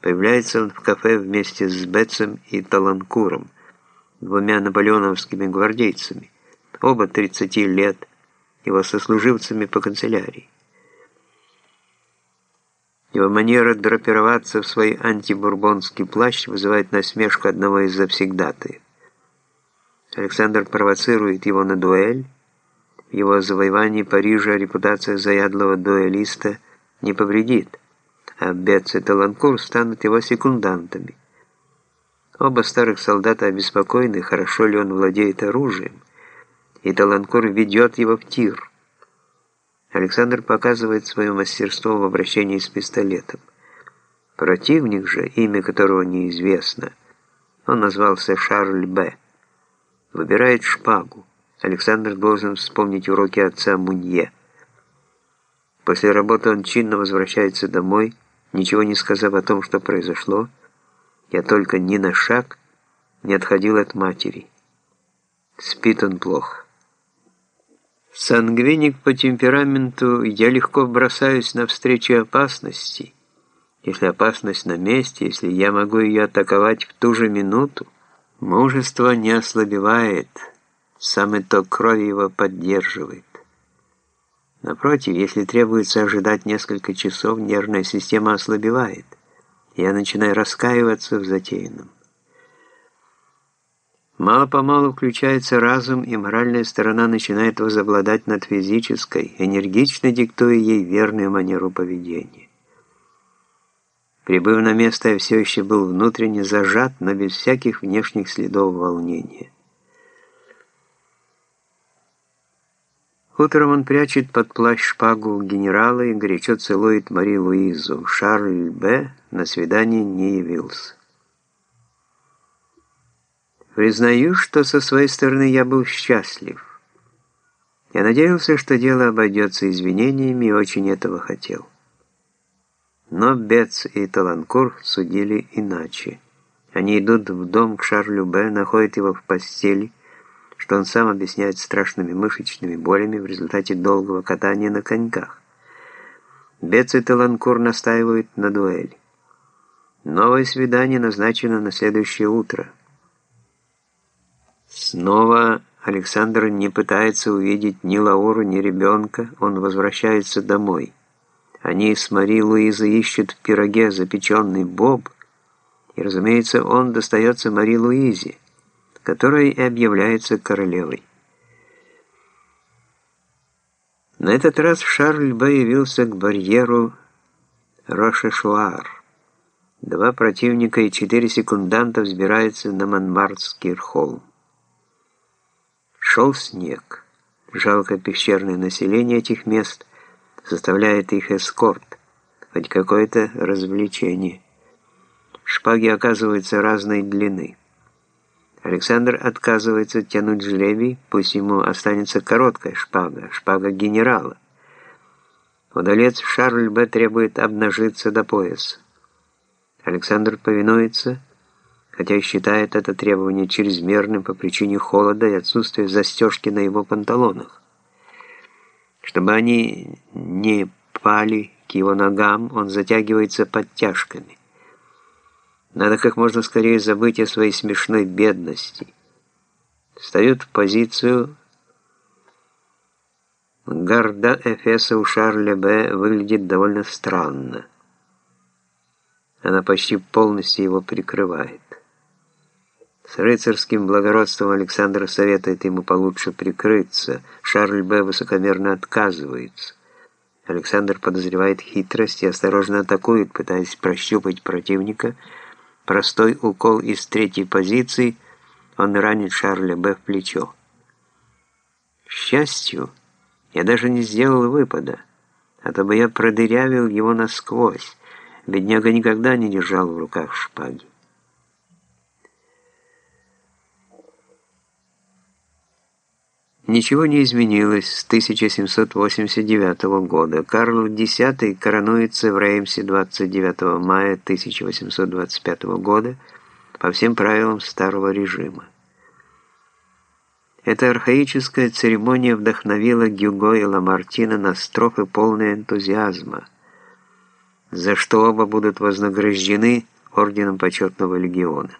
Появляется он в кафе вместе с Бетсом и Таланкуром, двумя наполеоновскими гвардейцами, оба 30 лет, его сослуживцами по канцелярии. Его манера драпироваться в свой антибурбонский плащ вызывает насмешку одного из завсегдатаев. Александр провоцирует его на дуэль. Его завоевании Парижа репутация заядлого дуэлиста не повредит, а Бетц и Таланкур станут его секундантами. Оба старых солдата обеспокоены, хорошо ли он владеет оружием, и Таланкур ведет его в тир. Александр показывает свое мастерство в обращении с пистолетом. Противник же, имя которого неизвестно, он назвался Шарль Б выбирает шпагу. Александр должен вспомнить уроки отца Мунье. После работы он чинно возвращается домой, ничего не сказав о том, что произошло. Я только ни на шаг не отходил от матери. Спит он плохо. Сангвиник по темпераменту, я легко бросаюсь навстречу опасности. Если опасность на месте, если я могу ее атаковать в ту же минуту, Мужество не ослабевает, сам итог крови его поддерживает. Напротив, если требуется ожидать несколько часов, нервная система ослабевает. Я начинаю раскаиваться в затеянном. Мало-помалу включается разум, и моральная сторона начинает возобладать над физической, энергично диктуя ей верную манеру поведения. Прибыв на место, я все еще был внутренне зажат, но без всяких внешних следов волнения. Утром он прячет под плащ шпагу генерала и горячо целует Мари Луизу. Шарль Б. на свидание не явился. Признаю, что со своей стороны я был счастлив. Я надеялся, что дело обойдется извинениями и очень этого хотел. Но Бец и Таланкур судили иначе. Они идут в дом к Шарлю Б, находят его в постели, что он сам объясняет страшными мышечными болями в результате долгого катания на коньках. Бец и Таланкур настаивают на дуэли. Новое свидание назначено на следующее утро. Снова Александр не пытается увидеть ни Лауру, ни ребенка, он возвращается домой. Они с Мари Луизой ищут в пироге запеченный боб, и, разумеется, он достается Мари Луизе, которая и объявляется королевой. На этот раз Шарль Б. явился к барьеру Рошешуар. Два противника и четыре секунданта взбираются на Монмартский холм. Шел снег. Жалко пещерное население этих мест – составляет их эскорт, хоть какое-то развлечение. Шпаги оказываются разной длины. Александр отказывается тянуть жребий, пусть ему останется короткая шпага, шпага генерала. Удалец Шарль Б. требует обнажиться до пояса. Александр повинуется, хотя считает это требование чрезмерным по причине холода и отсутствия застежки на его панталонах. Чтобы они не пали к его ногам, он затягивается подтяжками. Надо как можно скорее забыть о своей смешной бедности. Встают в позицию. Гарда Эфеса у Шарля Б. выглядит довольно странно. Она почти полностью его прикрывает. С рыцарским благородством Александр советует ему получше прикрыться. Шарль Б. высокомерно отказывается. Александр подозревает хитрость и осторожно атакует, пытаясь прощупать противника. Простой укол из третьей позиции, он ранит Шарля Б. в плечо. К счастью, я даже не сделал выпада, а то бы я продырявил его насквозь. Бедняга никогда не держал в руках шпаги. Ничего не изменилось с 1789 года. Карл X коронуется в Реймсе 29 мая 1825 года по всем правилам старого режима. Эта архаическая церемония вдохновила Гюго и Ламартина на строфы полные энтузиазма. за что оба будут вознаграждены орденом почетного легиона.